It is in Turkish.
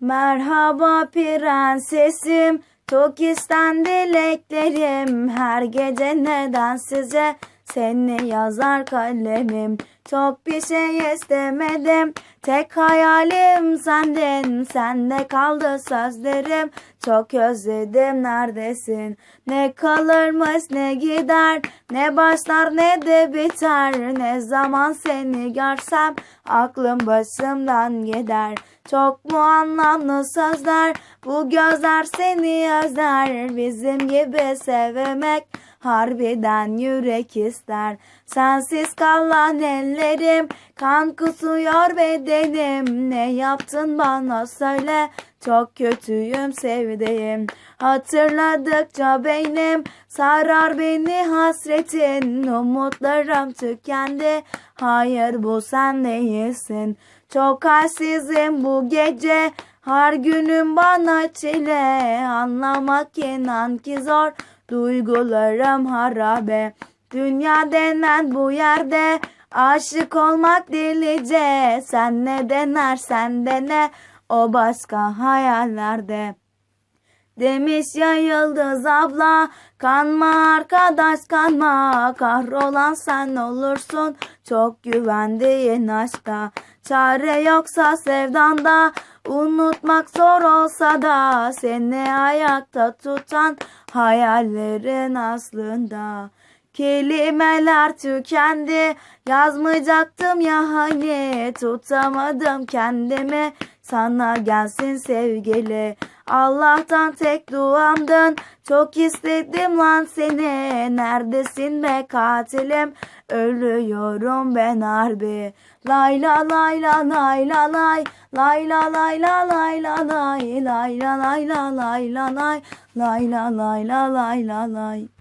Merhaba prensesim, çok isten dileklerim. Her gece nedensizce seni yazar kalemim. Çok bir şey istemedim, tek hayalim sendin. Sende kaldı sözlerim, çok özledim neredesin? Ne kalırmış ne gider, ne başlar ne de biter. Ne zaman seni görsem aklım başımdan gider. Çok mu anlamlı sözler, bu gözler seni özler. Bizim gibi sevmek harbiden yürek ister. Sensiz kalan ellerim, kan kusuyor bedenim. Ne yaptın bana söyle, çok kötüyüm sevdiğim. Hatırladıkça beynim sarar beni hasretin. Umutlarım tükendi, hayır bu sen değilsin. Çok halsizim bu gece, her günüm bana çile. Anlamak inan ki zor, duygularım harabe. Dünya denen bu yerde, aşık olmak delice. Sen ne denersen dene, o başka hayallerde. Demiş ya Yıldız abla Kanma arkadaş kanma Kahrolan sen olursun Çok güvendiğin aşka Çare yoksa sevdanda Unutmak zor olsa da Seni ayakta tutan Hayallerin aslında Kelimeler tükendi. Yazmayacaktım ya hani. Tutamadım kendimi. Sana gelsin sevgili. Allah'tan tek duamdın. Çok istedim lan seni. Neredesin be katilim? Ölüyorum ben harbi. Lay la lay la lay la lay. Lay la lay la lay la lay Lay la lay la lay la lay Lay la lay la lay la lay